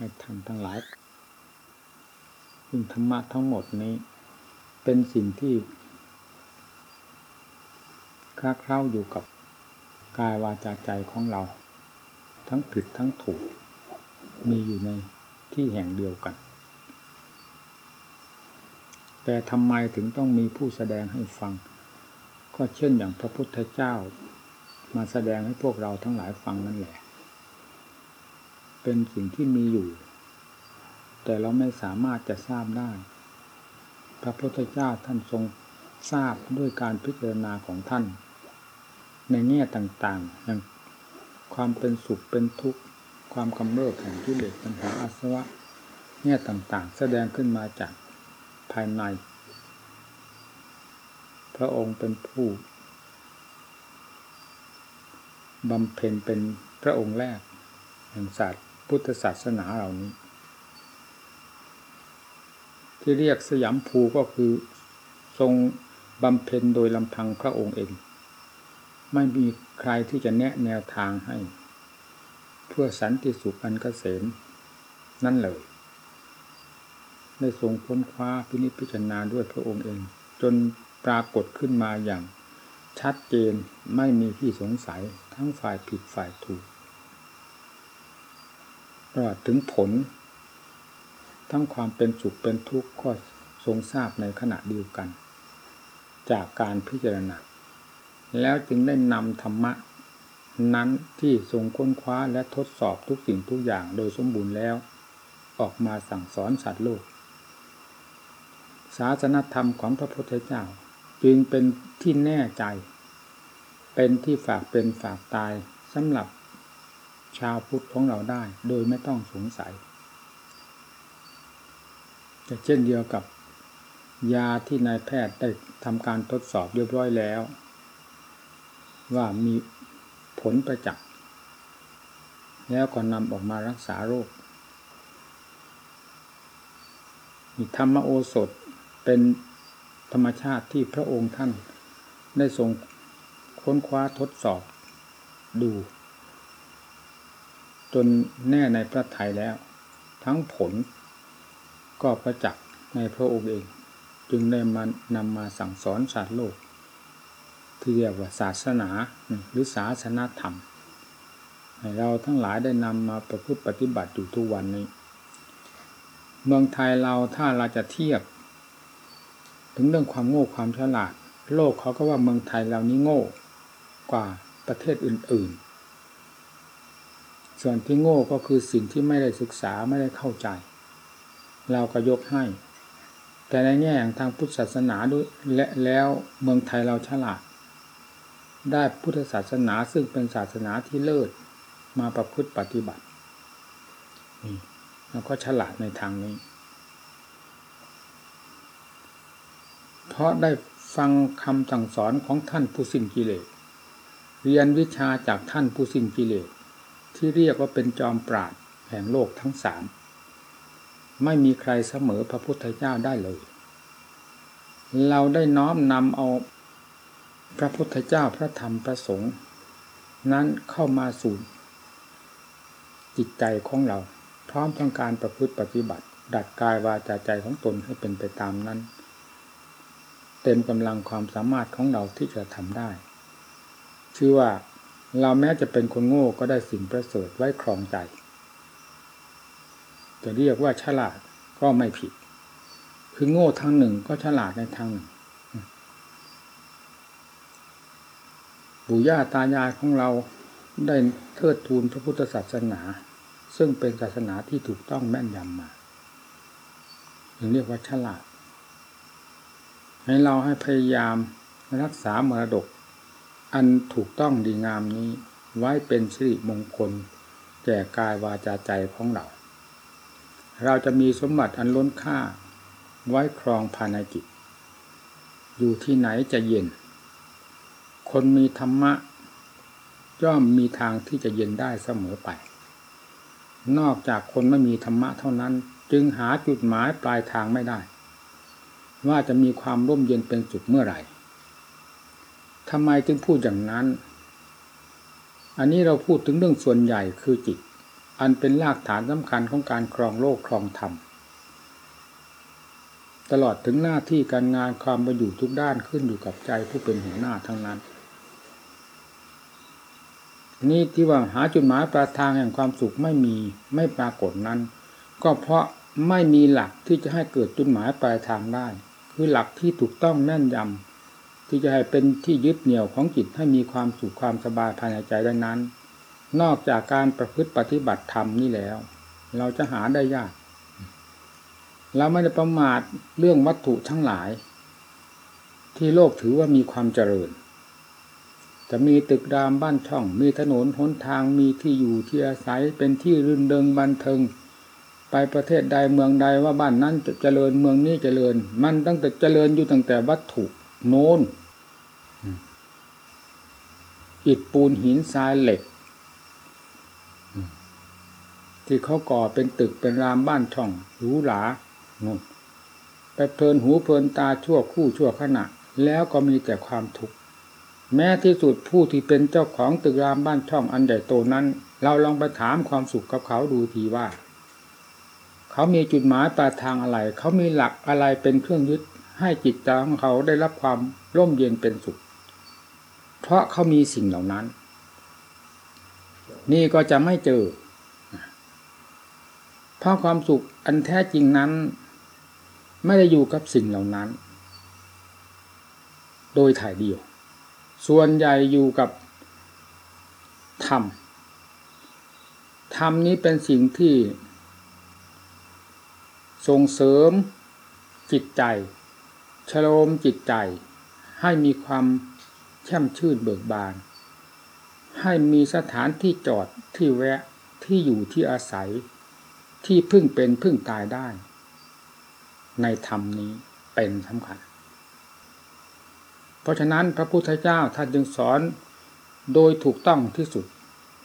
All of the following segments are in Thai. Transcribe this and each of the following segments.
ให้ท่านทั้งหลายซึ่งธรรมะทั้งหมดนี้ เป็นสิ่งที่คล้าเคล้าอยู่กับกายวาจาใจของเรา ทั้งผิดทั้งถูก มีอยู่ในที่แห่งเดียวกัน แต่ทำไมถึงต้องมีผู้แสดงให้ฟัง ก็เช่นอย่างพระพุทธเจ้า มาแสดงให้พวกเราทั้งหลายฟังนั่นแหละ เป็นสิ่งที่มีอยู่ แต่เราไม่สามารถจะทราบได้ พระพุทธเจ้าท่านทรงทราบด้วยการพิจารณาของท่าน ในแง่ต่างๆอย่างความเป็นสุขเป็นทุกข์ ความกำเริบแห่งกิเลสปัญหาอาสวะแง่ต่างๆ แสดงขึ้นมาจากภายใน พระองค์เป็นผู้บำเพ็ญเป็นพระองค์แรกแห่งศาสตร์ พุทธศาสนาเหล่านี้ ที่เรียกสยามภูก็คือทรงบำเพ็ญโดยลำพังพระองค์เอง ไม่มีใครที่จะแนะแนวทางให้ เพื่อสันติสุขอันเกษมนั่นเลยได้ทรงค้นคว้าพินิจพิจารณาด้วยพระองค์เอง จนปรากฏขึ้นมาอย่างชัดเจนไม่มีที่สงสัยทั้งฝ่ายผิดฝ่ายถูก ตลอดถึงผล ทั้งความเป็นสุขเป็นทุกข์ก็ทรงทราบในขณะเดียวกัน จากการพิจารณาแล้วจึงได้นำธรรมะ นั้นที่ทรงค้นคว้าและทดสอบทุกสิ่งทุกอย่างโดยสมบูรณ์แล้ว ออกมาสั่งสอนสัตว์โลก ศาสนธรรมของพระพุทธเจ้า จึงเป็นที่แน่ใจ เป็นที่ฝากเป็นฝากตายสำหรับ ชาวพุทธของเราได้ โดยไม่ต้องสงสัย จะเช่นเดียวกับยาที่นายแพทย์ได้ทำการทดสอบเรียบร้อยแล้ว ว่ามีผลประจักษ์แล้วก็นำออกมารักษาโรค มีธรรมโอสถเป็นธรรมชาติที่พระองค์ท่านได้ทรงค้นคว้าทดสอบดู จนแน่ในพระทัยแล้ว ทั้งผลก็ประจักษ์ในพระองค์เอง จึงได้มานำมาสั่งสอนสาตว์โลก ที่เรียกว่าศาสนาหรือศาสนาธรรม ให้เราทั้งหลายได้นำมาประพฤติปฏิบัติอยู่ทุกวันนี้ เมืองไทยเราถ้าเราจะเทียบ ถึงเรื่องความโง่ความฉลาด โลกเขาก็ว่าเมืองไทยเรานี้โง่กว่าประเทศอื่น ๆ ส่วนที่โง่ก็คือสิ่งที่ไม่ได้ศึกษาไม่ได้เข้าใจ เราก็ยกให้ แต่ในแง่ทางพุทธศาสนาด้วยและแล้วเมืองไทยเราฉลาด ได้พุทธศาสนาซึ่งเป็นศาสนาที่เลิศมาประพฤติปฏิบัตินี่แล้วก็ฉลาดในทางนี้ เพราะได้ฟังคำสั่งสอนของท่านผู้สิ้นกิเลส เรียนวิชาจากท่านผู้สิ้นกิเลส ที่เรียกว่าเป็นจอมปราดแห่งโลกทั้งสามไม่มีใครเสมอพระพุทธเจ้าได้เลย เราได้น้อมนำเอาพระพุทธเจ้าพระธรรมพระสงฆ์นั้นเข้ามาสู่จิตใจของเรา พร้อมต้งการประพฤติปฏิบัติ ดัดกายวาจาใจของตนให้เป็นไปตามนั้น เต็มกำลังความสามารถของเราที่จะทำได้ ชื่อว่า เราแม้จะเป็นคนโง่ก็ได้สิ่งประเสริฐไว้ครองใจ จะเรียกว่าฉลาดก็ไม่ผิด คือโง่ทางหนึ่งก็ฉลาดในทางหนึ่งปู่ย่าตายายของเราได้เทิดทูนพระพุทธศาสนา ซึ่งเป็นศาสนาที่ถูกต้องแม่นยำมาถึงเรียกว่าฉลาด ให้เราให้พยายามรักษามรดก อันถูกต้องดีงามนี้ไว้เป็นสิริมงคล แก่กายวาจาใจของเรา เราจะมีสมบัติอันล้นค่า ไว้ครองภายในจิต อยู่ที่ไหนจะเย็น คนมีธรรมะ ย่อมมีทางที่จะเย็นได้เสมอไป นอกจากคนไม่มีธรรมะเท่านั้น จึงหาจุดหมายปลายทางไม่ได้ ว่าจะมีความร่มเย็นเป็นสุขเมื่อไหร่ ทำไมจึงพูดอย่างนั้น อันนี้เราพูดถึงเรื่องส่วนใหญ่คือจิต อันเป็นรากฐานสำคัญของการครองโลกครองธรรม ตลอดถึงหน้าที่การงานความประอยู่ทุกด้านขึ้นอยู่กับใจผู้เป็นหัวหน้าทั้งนั้น นี่ที่ว่าหาจุดหมายปลายทางแห่งความสุขไม่มีไม่ปรากฏนั้น ก็เพราะไม่มีหลักที่จะให้เกิดจุดหมายปลายทางได้ คือหลักที่ถูกต้องแม่นยำ ที่จะให้เป็นที่ยึดเหนี่ยวของจิตให้มีความสุขความสบายภายในใจได้นั้น นอกจากการประพฤติปฏิบัติธรรมนี่แล้ว เราจะหาได้ยากเราไม่ได้ประมาทเรื่องวัตถุทั้งหลาย ที่โลกถือว่ามีความเจริญ จะมีตึกรามบ้านช่อง มีถนนหนทางมีที่อยู่ที่อาศัยเป็นที่รื่นเริงบันเทิงไปประเทศใดเมืองใดว่าบ้านนั้นจะเจริญเมืองนี้เจริญ มันตั้งแต่เจริญอยู่ตั้งแต่วัตถุ โน้นอิฐปูนหินทรายเหล็ก ที่เขาก่อเป็นตึกเป็นรามบ้านช่องหรูหรานู่นไปเพลินหูเพลินตาชั่วคู่ชั่วขณะ แล้วก็มีแต่ความทุกข์แม้ที่สุดผู้ที่เป็นเจ้าของตึกรามบ้านช่องอันใหญ่โตนั้น เราลองไปถามความสุขกับเขาดูทีว่า เขามีจุดหมายปลายทางอะไร เขามีหลักอะไรเป็นเครื่องยึด ให้จิตใจของเขาได้รับความร่มเย็นเป็นสุข เพราะเขามีสิ่งเหล่านั้น นี่ก็จะไม่เจอ เพราะความสุขอันแท้จริงนั้น ไม่ได้อยู่กับสิ่งเหล่านั้น โดยถ่ายเดียว ส่วนใหญ่อยู่กับธรรม ธรรมนี้เป็นสิ่งที่ส่งเสริมจิตใจ ชโลมจิตใจ ให้มีความแช่มชื่นเบิกบาน ให้มีสถานที่จอดที่แวะที่อยู่ที่อาศัย ที่พึ่งเป็นพึ่งตายได้ ในธรรมนี้เป็นสำคัญ เพราะฉะนั้นพระพุทธเจ้าท่านจึงสอนโดยถูกต้องที่สุด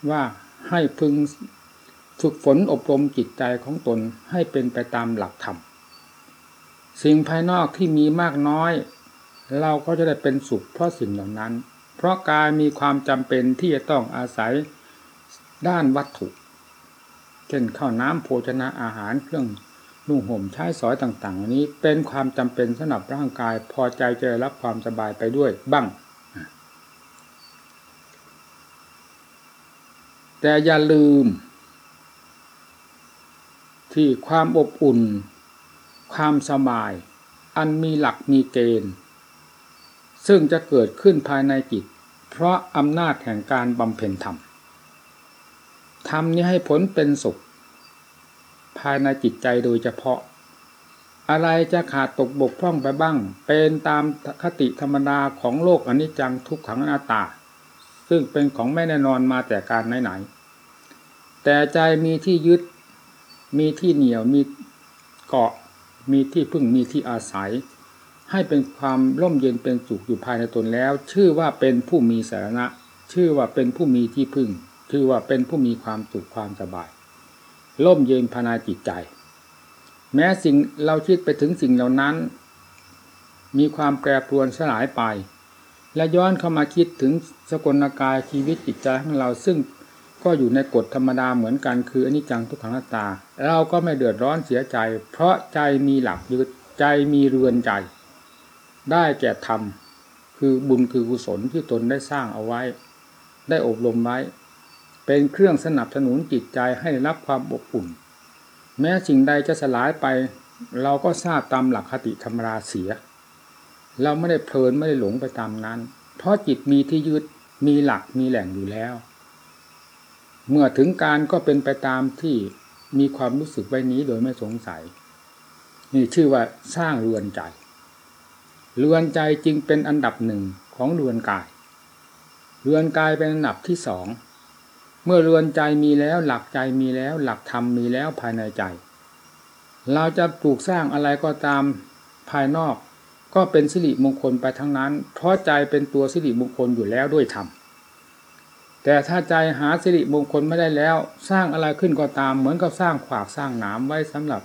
ว่าให้พึงฝึกฝนอบรมจิตใจของตนให้เป็นไปตามหลักธรรม สิ่งภายนอกที่มีมากน้อย เราก็จะได้เป็นสุขเพราะสิ่งเหล่านั้น เพราะกายมีความจำเป็นที่จะต้องอาศัยด้านวัตถุ เช่นข้าวน้ำโภชนะอาหารเครื่องนุ่งห่มใช้สอยต่างๆ นี้เป็นความจำเป็นสำหรับร่างกายพอใจจะรับความสบายไปด้วยบ้าง แต่อย่าลืม ที่ความอบอุ่น ความสบาย อันมีหลักมีเกณฑ์ ซึ่งจะเกิดขึ้นภายในจิต เพราะอำนาจแห่งการบำเพ็ญธรรมธรรมนี้ให้ผลเป็นสุข ภายในจิตใจโดยเฉพาะ อะไรจะขาดตกบกพร่องไปบ้าง เป็นตามคติธรรมดาของโลกอนิจจังทุกขังอนัตตา ซึ่งเป็นของไม่แน่นอนมาแต่การไหนๆแต่ใจมีที่ยึดมีที่เหนียวมีเกาะ มีที่พึ่งมีที่อาศัย ให้เป็นความร่มเย็นเป็นสุขอยู่ภายในตนแล้ว ชื่อว่าเป็นผู้มีสาระ ชื่อว่าเป็นผู้มีที่พึ่ง ชื่อว่าเป็นผู้มีความสุขความสบาย ร่มเย็นภายในจิตใจ แม้สิ่งเราคิดไปถึงสิ่งเหล่านั้น มีความแปรปรวนสลายไป และย้อนเข้ามาคิดถึงสกลกายชีวิตจิตใจของเราซึ่ง ก็อยู่ในกฎธรรมดาเหมือนกันคืออนิจจังทุกขังนัตตา เราก็ไม่เดือดร้อนเสียใจ เพราะใจมีหลักยึดใจมีเรือนใจ ได้แก่ธรรมคือบุญคือกุศลที่ตนได้สร้างเอาไว้ ได้อบรมไว้ เป็นเครื่องสนับสนุนจิตใจให้รับความอบอุ่น แม้สิ่งใดจะสลายไป เราก็ทราบตามหลักคติธรรมราเสีย เราไม่ได้เพลินไม่ได้หลงไปตามนั้น เพราะจิตมีที่ยึดมีหลักมีแหล่งอยู่แล้ว เมื่อถึงการก็เป็นไปตามที่มีความรู้สึกไว้นี้โดยไม่สงสัย นี่ชื่อว่าสร้างเรือนใจ เรือนใจจึงเป็นอันดับหนึ่งของเรือนกาย เรือนกายเป็นอันดับที่สอง เมื่อเรือนใจมีแล้วหลักใจมีแล้ว หลักธรรมมีแล้วภายในใจ เราจะปลูกสร้างอะไรก็ตามภายนอก ก็เป็นสิริมงคลไปทั้งนั้น เพราะใจเป็นตัวสิริมงคลอยู่แล้วด้วยธรรม แต่ถ้าใจหาสิริมงคลไม่ได้แล้ว สร้างอะไรขึ้นก็ตามเหมือนกับสร้างขวากสร้างหนามไว้สำหรับ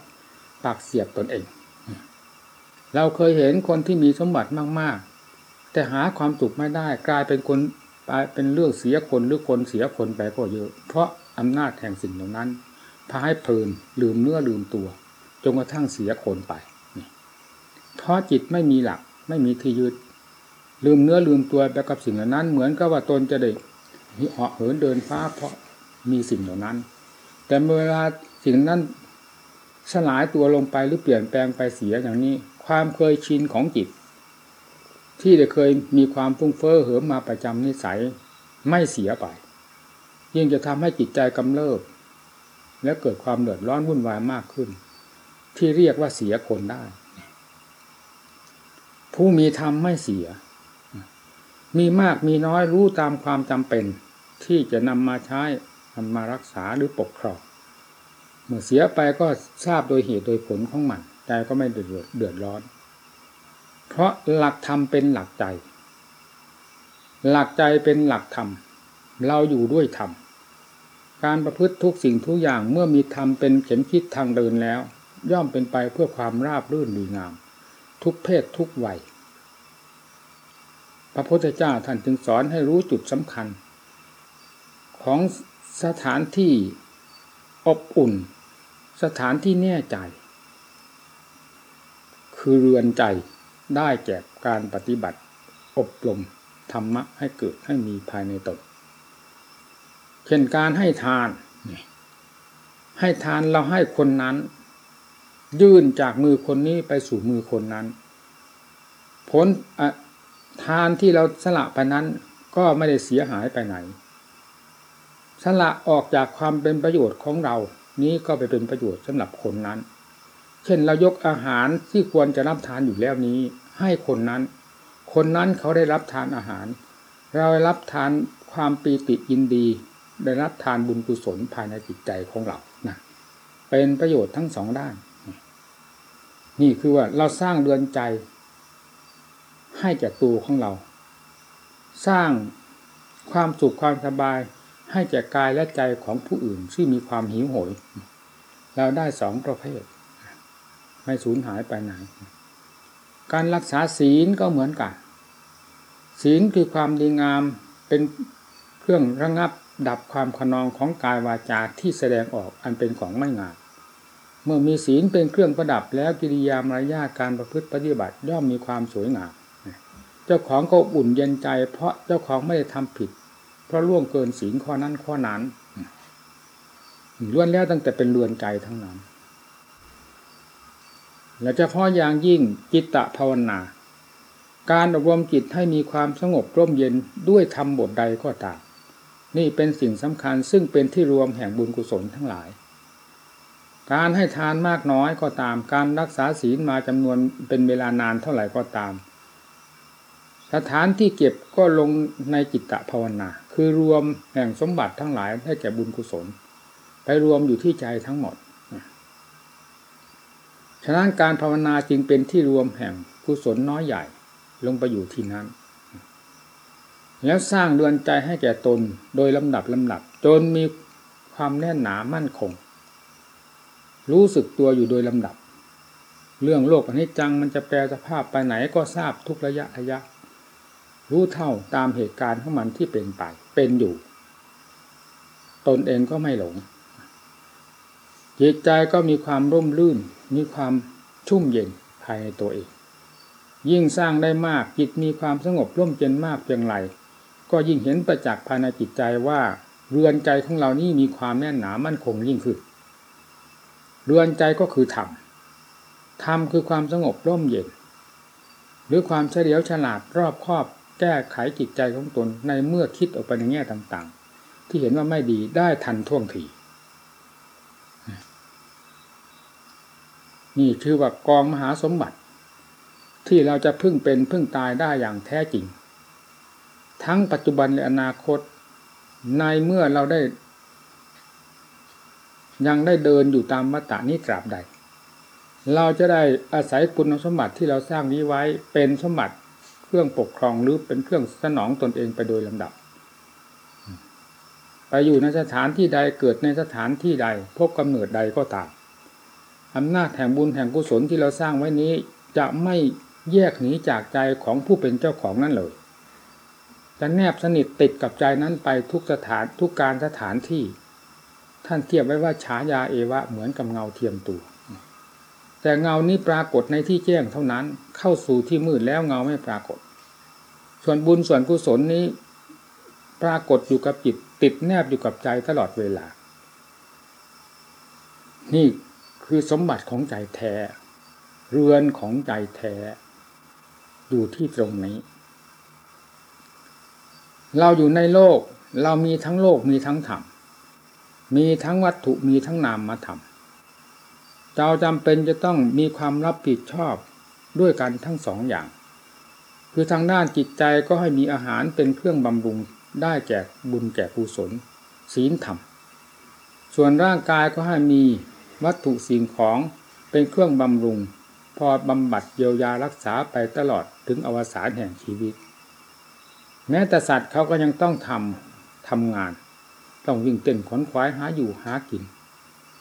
ปากเสียบตนเอง เราเคยเห็นคนที่มีสมบัติมาก ๆ แต่หาความสุขไม่ได้กลายเป็นคนเป็นเรื่องเสียคนหรือคนเสียคนไปก็เยอะ เพราะอำนาจแห่งสิ่งเหล่านั้นพาให้เพลินลืมเนื้อลืมตัวจนกระทั่งเสียคนไปเพราะจิตไม่มีหลักไม่มีที่ยึดลืมเนื้อลืมตัวไปกับสิ่งเหล่านั้น เหมือนกับว่าตนจะได้ เหาะเหินเดินฟ้าเพราะมีสิ่งเหล่านั้น แต่เวลาสิ่งนั้นสลายตัวลงไปหรือเปลี่ยนแปลงไปเสียอย่างนี้ ความเคยชินของจิต ที่ได้เคยมีความฟุ้งเฟ้อเหิมมาประจำนิสัยไม่เสียไป ยิ่งจะทำให้จิตใจกำเริบและเกิดความเดือดร้อนวุ่นวายมากขึ้น ที่เรียกว่าเสียคนได้ ผู้มีธรรมไม่เสีย มีมากมีน้อยรู้ตามความจำเป็น ที่จะนำมาใช้นำมารักษาหรือปกครองเมื่อเสียไปก็ทราบโดยเหตุโดยผลของมันใจก็ไม่เดือดเดือดร้อน เพราะหลักธรรมเป็นหลักใจ หลักใจเป็นหลักธรรม เราอยู่ด้วยธรรม การประพฤติทุกสิ่งทุกอย่างเมื่อมีธรรมเป็นเข็มคิดทางเดินแล้ว ย่อมเป็นไปเพื่อความราบรื่นดีงาม ทุกเพศทุกวัยพระพุทธเจ้าท่านจึงสอนให้รู้จุดสำคัญ ของสถานที่อบอุ่น สถานที่แน่ใจ คือเรือนใจได้แก่การปฏิบัติ อบรมธรรมะให้เกิดให้มีภายในตนเช่นการให้ทาน ให้ทานเราให้คนนั้น ยื่นจากมือคนนี้ไปสู่มือคนนั้น ผลทานที่เราสละไปนั้นก็ไม่ได้เสียหายไปไหน สละออกจากความเป็นประโยชน์ของเรา นี้ก็ไปเป็นประโยชน์สำหรับคนนั้น เช่นเรายกอาหารที่ควรจะรับทานอยู่แล้วนี้ ให้คนนั้น คนนั้นเขาได้รับทานอาหาร เราได้รับทานความปีติยินดี ได้รับทานบุญกุศลภายในจิตใจของเรานะเป็นประโยชน์ทั้งสองด้าน นี่คือว่าเราสร้างเรือนใจ ให้แก่ตัวของเรา สร้างความสุขความสบาย ให้แก่กายและใจของผู้อื่นที่มีความหิวโหย เราได้สองประเภท ไม่สูญหายไปไหน การรักษาศีลก็เหมือนกัน ศีลคือความดีงามเป็นเครื่องระงับดับความขนองของกายวาจาที่แสดงออกอันเป็นของไม่งามเมื่อมีศีลเป็นเครื่องประดับแล้วกิริยามารยาการประพฤติปฏิบัติย่อมมีความสวยงามเจ้าของก็อุ่นเย็นใจ เพราะเจ้าของไม่ได้ทำผิด เพราะล่วงเกินศีลข้อนั้นข้อนั้นล้วนแล้วตั้งแต่เป็นเรือนใจทั้งนั้น และเฉพาะอย่างยิ่งจิตตะภาวนา การอบรมจิตให้มีความสงบร่มเย็นด้วยธรรมบทใดก็ตามนี่เป็นสิ่งสำคัญซึ่งเป็นที่รวมแห่งบุญกุศลทั้งหลาย การให้ทานมากน้อยก็ตาม การรักษาศีลมาจำนวนเป็นเวลานานเท่าไหร่ก็ตาม สถานที่เก็บก็ลงในจิตตภาวนา คือรวมแห่งสมบัติทั้งหลายได้แก่บุญกุศล ไปรวมอยู่ที่ใจทั้งหมดฉะนั้นการภาวนาจึงเป็นที่รวมแห่งกุศลน้อยใหญ่ลงไปอยู่ที่นั้น แล้วสร้างเรือนใจให้แก่ตนโดยลำดับลำดับ จนมีความแน่นหนามั่นคง รู้สึกตัวอยู่โดยลำดับ เรื่องโลกอนิจจังมันจะแปลสภาพไปไหนก็ทราบทุกระยะระยะ รู้เท่าตามเหตุการณ์ของมันที่เป็นไป เป็นอยู่ ตนเองก็ไม่หลง จิตใจก็มีความร่มรื่น มีความชุ่มเย็นภายในตัวเอง ยิ่งสร้างได้มากจิตมีความสงบร่มเย็นมากเพียงไรก็ยิ่งเห็นประจักษ์ภายในจิตใจว่าเรือนใจของเรานี่มีความแน่นหนามั่นคงยิ่งขึ้น เรือนใจก็คือธรรม ธรรมคือความสงบร่มเย็น หรือความเฉลียวฉลาดรอบคอบ แก้ไขจิตใจของตนในเมื่อคิดออกไปในแง่ต่างๆ ที่เห็นว่าไม่ดีได้ทันท่วงทีนี่คือว่ากองมหาสมบัติ ที่เราจะพึ่งเป็นพึ่งตายได้อย่างแท้จริง ทั้งปัจจุบันและอนาคต ในเมื่อเราได้ ยังได้เดินอยู่ตามมัตตานี้ตราบใด เราจะได้อาศัยคุณสมบัติที่เราสร้างนี้ไว้เป็นสมบัติ เครื่องปกครองหรือเป็นเครื่องสนองตนเองไปโดยลำดับ ไปอยู่ในสถานที่ใดเกิดในสถานที่ใด พบกำเนิดใดก็ตามอำนาจแห่งบุญแห่งกุศลที่เราสร้างไว้นี้ จะไม่แยกหนีจากใจของผู้เป็นเจ้าของนั่นเลย จะแนบสนิทติดกับใจนั้นไปทุกสถานทุกการสถานที่ ท่านเทียบไว้ว่าฉายาเอวะเหมือนกับเงาเทียมตัว แต่เงานี้ปรากฏในที่แจ้งเท่านั้น เข้าสู่ที่มืดแล้วเงาไม่ปรากฏ ส่วนบุญส่วนกุศลนี้ ปรากฏอยู่กับจิตติดแนบอยู่กับใจตลอดเวลา นี่คือสมบัติของใจแท้ เรือนของใจแท้ อยู่ที่ตรงนี้ เราอยู่ในโลก เรามีทั้งโลกมีทั้งธรรม มีทั้งวัตถุมีทั้งนามมาธรรม เราจำเป็นจะต้องมีความรับผิดชอบด้วยกันทั้งสองอย่าง คือทางด้านจิตใจก็ให้มีอาหารเป็นเครื่องบำรุงได้แก่บุญแก่กุศลศีลธรรม ส่วนร่างกายก็ให้มีวัตถุสิ่งของเป็นเครื่องบำรุง พอบำบัดเยียวยารักษาไปตลอดถึงอวสานแห่งชีวิต แม้แต่สัตว์เขาก็ยังต้องทำทำงาน ต้องวิ่งเต้นขนขวายหาอยู่หากิน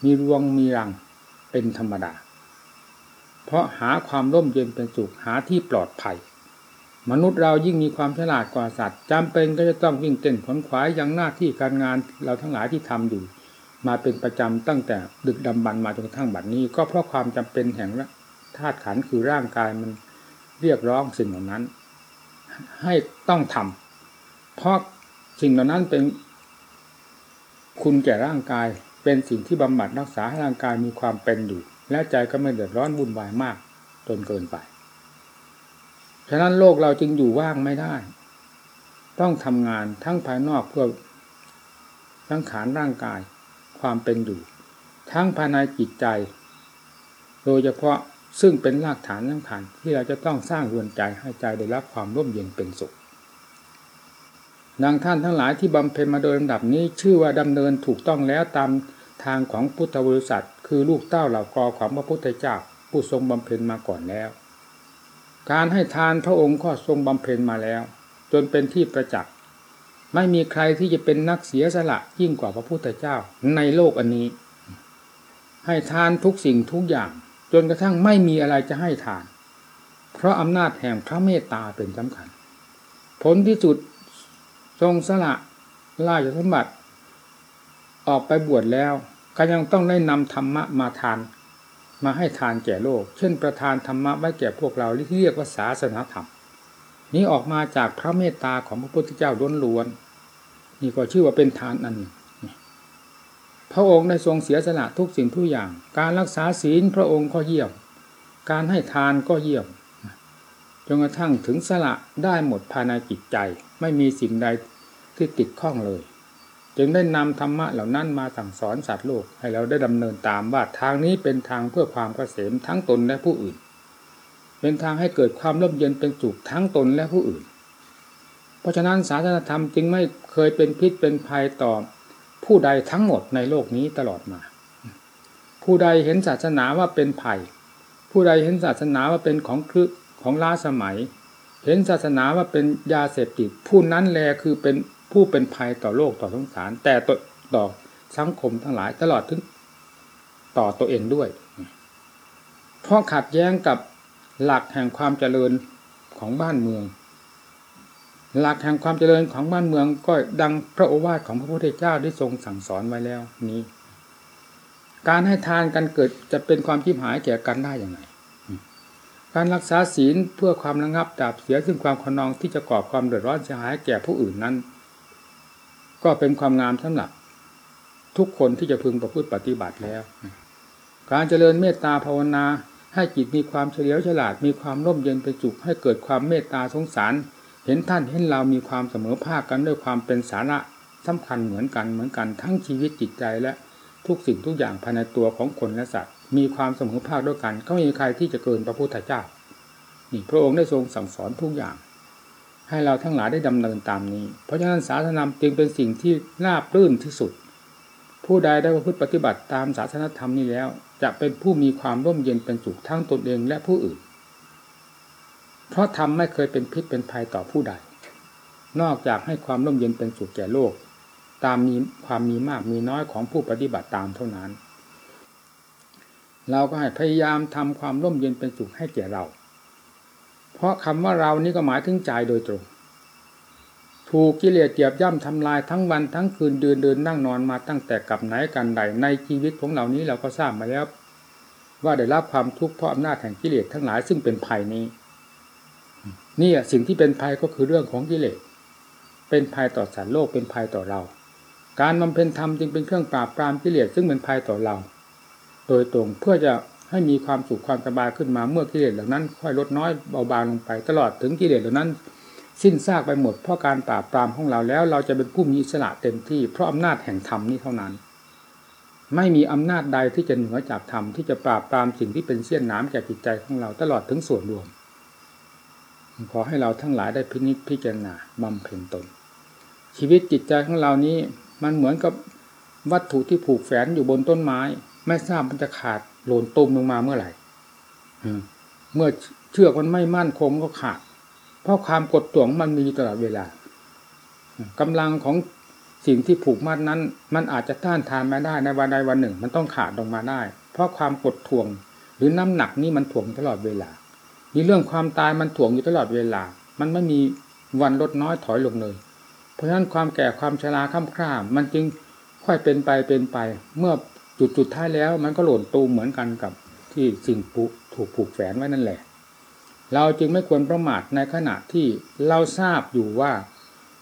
มีรวงมีรัง เป็นธรรมดา เพราะหาความร่มเย็นเป็นสุขหาที่ปลอดภัย มนุษย์เรายิ่งมีความฉลาดกว่าสัตว์จำเป็นก็จะต้องวิ่งเต้นขนขวายยังหน้าที่การงานเราทั้งหลายที่ทำอยู่ มาเป็นประจำตั้งแต่ดึกดำบรรมาจนกระทั่งบัดนี้ ก็เพราะความจำเป็นแห่งธาตุขันคือร่างกายมันเรียกร้องสิ่งเหล่านั้น ให้ต้องทำเพราะสิ่งเหล่านั้นเป็นคุณแก่ร่างกาย เป็นสิ่งที่บำบัดรักษาให้ร่างกายมีความเป็นอยู่ และใจก็ไม่เดือดร้อนวุ่นวายมากจนเกินไป ฉะนั้นโลกเราจึงอยู่ว่างไม่ได้ ต้องทำงานทั้งภายนอกเพื่อสังขารร่างกายความเป็นอยู่ ทั้งภายในจิตใจ โดยเฉพาะซึ่งเป็นรากฐานสำคัญที่เราจะต้องสร้างเรือนใจให้ใจได้รับความร่มเย็นเป็นสุขดังท่านทั้งหลายที่บำเพ็ญมาโดยลำดับนี้ ชื่อว่าดำเนินถูกต้องแล้วตาม ทางของพุทธบริษัท คือลูกเต้าเหล่ากอของพระพุทธเจ้าผู้ทรงบำเพ็ญมาก่อนแล้ว การให้ทานพระองค์ก็ทรงบำเพ็ญมาแล้ว จนเป็นที่ประจักษ์ไม่มีใครที่จะเป็นนักเสียสละยิ่งกว่าพระพุทธเจ้าในโลกอันนี้ ให้ทานทุกสิ่งทุกอย่าง จนกระทั่งไม่มีอะไรจะให้ทาน เพราะอำนาจแห่งพระเมตตาเป็นสำคัญ ผลที่สุดทรงสละราชสมบัติ ออกไปบวชแล้ว ก็ยังต้องได้นำธรรมะมาทาน มาให้ทานแก่โลก เช่นประทานธรรมะไว้แก่พวกเราที่เรียกว่าศาสนาธรรม นี้ออกมาจากพระเมตตาของพระพุทธเจ้าล้วนๆนี่ก็ชื่อว่าเป็นทานอันหนึ่งพระองค์ได้ทรงเสียสละทุกสิ่งทุกอย่าง การรักษาศีลพระองค์ก็เยี่ยม การให้ทานก็เยี่ยมจนกระทั่งถึงสละได้หมดภายในจิตใจ ไม่มีสิ่งใดที่ติดข้องเลย จึงได้นำธรรมะเหล่านั้นมาสั่งสอนสัตว์โลก ให้เราได้ดำเนินตามว่าทางนี้เป็นทางเพื่อความเกษมทั้งตนและผู้อื่น เป็นทางให้เกิดความร่มเย็นเป็นสุขทั้งตนและผู้อื่น เพราะฉะนั้นศาสนธรรมจึงไม่เคยเป็นพิษเป็นภัยต่อผู้ใดทั้งหมดในโลกนี้ตลอดมา ผู้ใดเห็นศาสนาว่าเป็นภัย ผู้ใดเห็นศาสนาว่าเป็นของคลึกของล้าสมัย เห็นศาสนาว่าเป็นยาเสพติดผู้นั้นแลคือเป็น ผู้เป็นภัยต่อโลกต่อสงสาร แต่ต่อต่อสังคมทั้งหลายตลอดถึงต่อตัวเองด้วย เพราะขัดแย้งกับหลักแห่งความเจริญของบ้านเมือง หลักแห่งความเจริญของบ้านเมืองก็ดังพระโอวาทของพระพุทธเจ้าได้ทรงสั่งสอนไว้แล้วนี้ การให้ทานกันเกิดจะเป็นความชิบหายแก่กันได้อย่างไรการรักษาศีลเพื่อความระงับดับเสียซึ่งความขนองที่จะก่อความเดือดร้อนเสียหายแก่ผู้อื่นนั้น ก็เป็นความงามสำหรับ ทุกคนที่จะพึงประพฤติปฏิบัติแล้ว การเจริญเมตตาภาวนา ให้จิตมีความเฉลียวฉลาดมีความร่มเย็นเป็นสุขให้เกิดความเมตตาสงสาร เห็นท่านเห็นเรามีความเสมอภาคกันด้วยความเป็นสาระสำคัญเหมือนกันเหมือนกันทั้งชีวิตจิตใจและทุกสิ่งทุกอย่างภายในตัวของคนและสัตว์มีความเสมอภาคด้วยกัน ก็ไม่มีใครที่จะเกินพระพุทธเจ้านี่พระองค์ได้ทรงสั่งสอนทุกอย่าง ให้เราทั้งหลายได้ดำเนินตามนี้ เพราะฉะนั้นศาสนาจึงเป็นสิ่งที่ราบรื่นที่สุด ผู้ใดได้ประพฤติปฏิบัติตามศาสนธรรมนี้แล้ว จะเป็นผู้มีความร่มเย็นเป็นสุขทั้งตนเองและผู้อื่น เพราะธรรมไม่เคยเป็นพิษเป็นภัยต่อผู้ใด นอกจากให้ความร่มเย็นเป็นสุขแก่โลก ตามมีความมีมากมีน้อยของผู้ปฏิบัติตามเท่านั้น เราก็ให้พยายามทำความร่มเย็นเป็นสุขให้แก่เรา เพราะคำว่าเรานี้ก็หมายถึงใจโดยตรง ถูกกิเลสเหยียบย่ำทำลายทั้งวันทั้งคืนเดินเดินนั่งนอนมาตั้งแต่กับไหนกันใดในชีวิตของเหล่านี้เราก็ทราบมาแล้ว ว่าได้รับความทุกข์เพราะอำนาจแห่งกิเลสทั้งหลายซึ่งเป็นภัยนี้นี่สิ่งที่เป็นภัยก็คือเรื่องของกิเลสเป็นภัยต่อสารโลกเป็นภัยต่อเรา การบำเพ็ญธรรมจึงเป็นเครื่องปราบปรามกิเลสซึ่งเป็นภัยต่อเรา โดยตรงเพื่อจะ ให้มีความสุขความสบายขึ้นมาเมื่อกิเลสเหล่านั้น ค่อยลดน้อยเบาบางลงไป ตลอดถึงกิเลสเหล่านั้น สิ้นซากไปหมดเพราะการปราบปรามของเราแล้ว เราจะเป็นผู้มีอิสระเต็มที่ เพราะอำนาจแห่งธรรมนี้เท่านั้น ไม่มีอำนาจใดที่จะเหนือจากธรรมที่จะปราบปรามสิ่งที่เป็นเสี้ยนน้ำแก่จิตใจของเราตลอดถึงส่วนรวมขอให้เราทั้งหลายได้พินิจพิจารณาบำเพ็ญตน ชีวิตจิตใจของเรานี้มันเหมือนกับวัตถุที่ผูกแฝงอยู่บนต้นไม้ ไม่ทราบมันจะขาด โหล่นตุ้มลงมาเมื่อไหร่เมื่อเชือกมันไม่มั่นคงก็ขาด เพราะความกดต่วงมันมีตลอดเวลากำลังของสิ่งที่ผูกมัดนั้น มันอาจจะต้านทานม่ได้ในวันใดวันหนึ่ง มันต้องขาดลงมาได้ เพราะความกดท่วง หรือน้ำหนักนี่มันถ่วงตลอดเวลามีเรื่องความตายมันถ่วงอยู่ตลอดเวลา มันไม่มีวันลดน้อยถอยลงเลย เพราะฉะนั้นความแก่ความชราข้ามคร่ามันจึงค่อยเป็นไปเป็นไป เมื่อ จุดจุดท้ายแล้วมันก็หล่นตูมเหมือนกันกับที่สิ่งผูถูกผูกแฝงไว้นั่นแหละ เราจึงไม่ควรประมาทในขณะที่เราทราบอยู่ว่า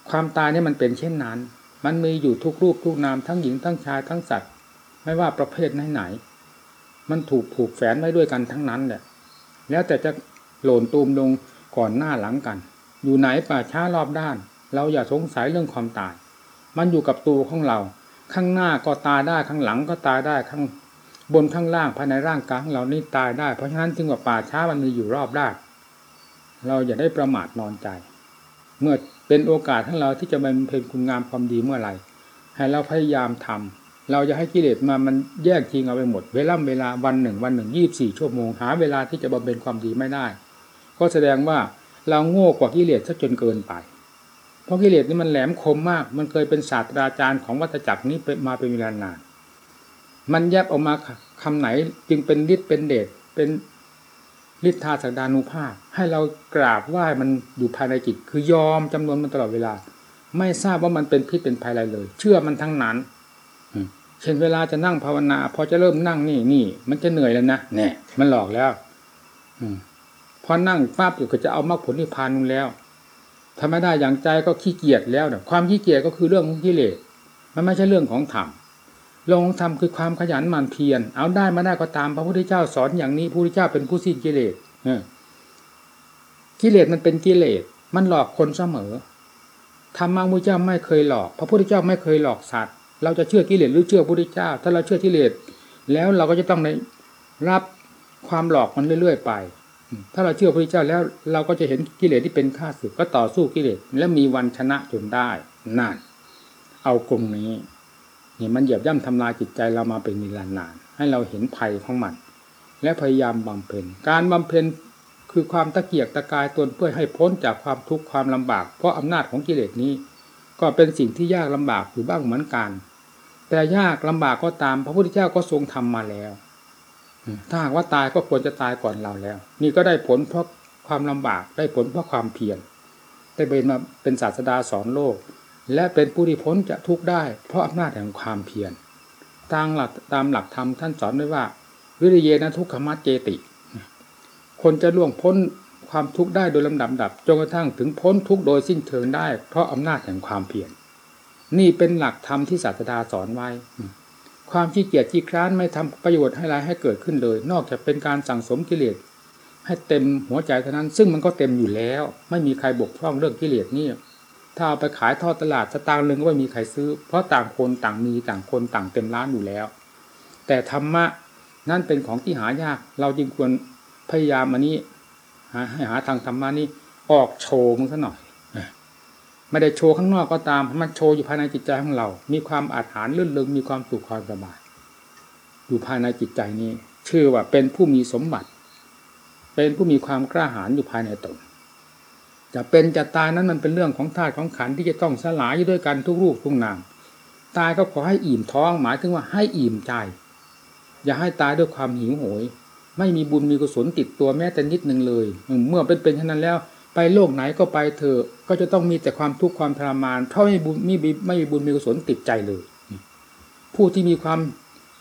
ความตายนี่มันเป็นเช่นนั้น มันมีอยู่ทุกรูปทุกนามทั้งหญิงทั้งชายทั้งสัตว์ ไม่ว่าประเภทไหนไหน มันถูกผูกแฝงไว้ด้วยกันทั้งนั้นแหละ แล้วแต่จะหล่นตูมลงก่อนหน้าหลังกัน อยู่ไหนป่าช้ารอบด้าน เราอย่าสงสัยเรื่องความตาย มันอยู่กับตัวของเรา ข้างหน้าก็ตายได้ข้างหลังก็ตายได้ข้างบนข้างล่างภายในร่างกายของเรานี่ตายได้ เพราะฉะนั้นจึงว่าป่าช้ามันมีอยู่รอบด้านเราอย่าได้ประมาทนอนใจ เมื่อเป็นโอกาสของเราที่จะบำเพ็ญคุณงามความดีเมื่อไหร่ให้เราพยายามทำเราจะให้กิเลสมามันแยกทิ้งเอาไปหมด เวลาเวลาวันหนึ่งวันหนึ่งยี่บสี่ชั่วโมงหาเวลาที่จะบำเพ็ญความดีไม่ได้ ก็แสดงว่าเราโง่กว่ากิเลสซะจนเกินไป เพราะกิเลสนี่มันแหลมคมมาก มันเคยเป็นศาสตราจารย์ของวัฏจักรนี้มาเป็นเวลานาน มันแยบออกมาคำไหนจึงเป็นฤทธิ์เป็นเดชเป็นฤทธาสักดานุภาพ ให้เรากราบไหว้มันอยู่ภายในจิต คือยอมจำนวนมันตลอดเวลา ไม่ทราบว่ามันเป็นพิษเป็นภัยอะไรเลย เชื่อมันทั้งนั้นเช่นเวลาจะนั่งภาวนา พอจะเริ่มนั่งนี่นี่มันจะเหนื่อยแล้วนะเนี่ยมันหลอกแล้ว อืพอนั่งปั๊บอยู่ก็จะเอามรรคผลนิพพานลงแล้ว ทำไม่ได้อย่างใจก็ขี้เกียจแล้วเนี่ยความขี้เกียจก็คือเรื่องของกิเลสมันไม่ใช่เรื่องของธรรมลงธรรมคือความขยันหมั่นเพียรเอาได้มาได้ก็ตามพระพุทธเจ้าสอนอย่างนี้พระพุทธเจ้าเป็นผู้สิ้นกิเลสกิเลสมันเป็นกิเลสมันหลอกคนเสมอธรรมะพระเจ้าไม่เคยหลอก พระพุทธเจ้าไม่เคยหลอกสัตว์ เราจะเชื่อกิเลสหรือเชื่อพระพุทธเจ้า ถ้าเราเชื่อกิเลสแล้วเราก็จะต้องได้รับความหลอกมันเรื่อย ๆ ไป ถ้าเราเชื่อพระเจ้าแล้วเราก็จะเห็นกิเลสที่เป็นข้าศึกก็ต่อสู้กิเลสและมีวันชนะจนได้นั่นเอากลุ่มนี้นี่มันเหยียบย่ำทำลายจิตใจเรามาเป็นเวลานานให้เราเห็นภัยของมัน และพยายามบำเพ็ญการบำเพ็ญคือความตะเกียกตะกายตนเพื่อให้พ้นจากความทุกข์ความลำบาก เพราะอำนาจของกิเลสนี้ ก็เป็นสิ่งที่ยากลำบากอยู่บ้างเหมือนกัน แต่ยากลำบากก็ตามพระพุทธเจ้าก็ทรงทำมาแล้ว ถ้าหากว่าตายก็ควรจะตายก่อนเราแล้ว นี่ก็ได้ผลเพราะความลำบากได้ผลเพราะความเพียรได้เป็นมาเป็นศาสดาสอนโลก และเป็นผู้ที่พ้นจะทุกข์ได้ เพราะอำนาจแห่งความเพียรตามหลักตามหลักธรรมท่านสอนไว้ว่า วิริเยนะทุกขมัจเจติ คนจะล่วงพ้นความทุกข์ได้โดยลำดับดับจนกระทั่งถึงพ้นทุกข์โดยสิ้นเชิงได้ เพราะอำนาจแห่งความเพียรนี่เป็นหลักธรรมที่ศาสดาสอนไว้ ความขี้เกียจขี้คร้านไม่ทำประโยชน์ให้ไรให้เกิดขึ้นเลย นอกจากเป็นการสั่งสมกิเลสให้เต็มหัวใจเท่านั้น ซึ่งมันก็เต็มอยู่แล้ว ไม่มีใครบกพร่องเรื่องกิเลสนี่ถ้าเอาไปขายทอดตลาดสตางค์หนึ่งก็ไม่มีใครซื้อ เพราะต่างคนต่างมีต่างคนต่างเต็มร้านอยู่แล้ว แต่ธรรมะนั่นเป็นของที่หายาก เราจึงควรพยายามอันนี้หาให้หาทางธรรมะนี้ออกโชว์มันซะหน่อย ไม่ได้โชว์ข้างนอกก็ตามมันโชว์อยู่ภายในจิตใจของเรา มีความอาถรรพ์ลื่นลึงมีความสุขความสบายอยู่ภายในจิตใจนี้ ชื่อว่าเป็นผู้มีสมบัติ เป็นผู้มีความกล้าหาญอยู่ภายในตนจะเป็นจะตายนั้นมันเป็นเรื่องของธาตุของขันที่จะต้องสลายอยู่ด้วยกันทุกรูปทุกนามตายก็ขอให้อิ่มท้องหมายถึงว่าให้อิ่มใจ อย่าให้ตายด้วยความหิวโหย ไม่มีบุญมีกุศลติดตัวแม้แต่นิดหนึ่งเลย เมื่อเป็นเป็นเช่นนั้นแล้ว ไปโลกไหนก็ไปเถอะก็จะต้องมีแต่ความทุกข์ความทรมาน เพราะไม่บุญไม่มีไม่มีบุญมีกุศลติดใจเลย ผู้ที่มีความ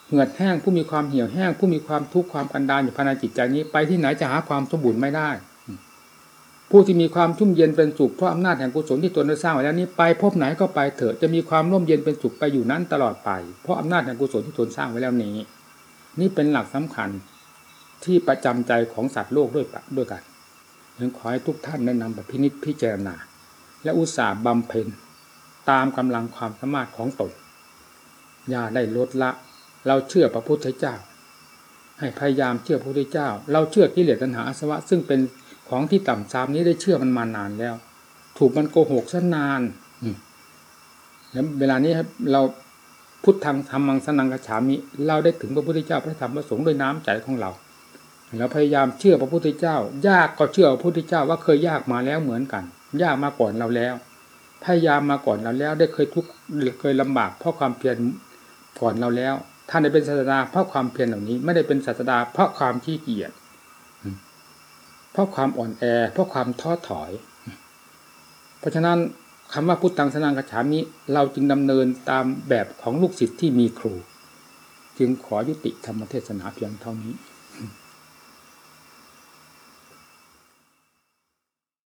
เหือดแห้ง ผู้มีความเหี่ยวแห้ง ผู้มีความทุกข์ความกันดารอยู่ภายในจิตใจนี้ ไปที่ไหนจะหาความสมบูรณ์ไม่ได้ ผู้ที่มีความชุ่มเย็นเป็นสุขเพราะอำนาจแห่งกุศลที่ตนได้สร้างไว้แล้วนี้ไปพบไหนก็ไปเถอะจะมีความร่มเย็นเป็นสุขไปอยู่นั้นตลอดไป เพราะอำนาจแห่งกุศลที่ตนสร้างไว้แล้วนี้ นี่เป็นหลักสำคัญที่ประจำใจของสัตว์โลกด้วยด้วยกัน ยังขอให้ทุกท่านแนะนำแบบพินิจพิจารณา และอุตสาห์บำเพ็ญตามกำลังความสามารถของตนอย่าได้ลดละ เราเชื่อพระพุทธเจ้า ให้พยายามเชื่อพระพุทธเจ้า เราเชื่อกิเลสตัณหาอาสวะ ซึ่งเป็นของที่ต่ำทรามนี้ได้เชื่อมันมานานแล้ว ถูกมันโกหกซะนานแล้วเวลานี้ครับเราพุทธังธรรมังสนังกระฉามิ เราได้ถึงพระพุทธเจ้าพระธรรมพระสงฆ์ด้วยน้ำใจของเรา เราพยายามเชื่อพระพุทธเจ้า ยากก็เชื่อพระพุทธเจ้าว่าเคยยากมาแล้วเหมือนกัน ยากมาก่อนเราแล้ว พยายามมาก่อนเราแล้ว ได้เคยทุกข์เคยลำบากเพราะความเพียรก่อนเราแล้วท่านได้เป็นศาสดาเพราะความเพียรเหล่านี้ ไม่ได้เป็นศาสดาเพราะความขี้เกียจเพราะความอ่อนแอ เพราะความท้อถอย เพราะฉะนั้นคำว่าพุทธังสนังกระฉามิเราจึงดำเนินตามแบบของลูกศิษย์ที่มีครู จึงขอยุติธรรมเทศนาเพียงเท่านี้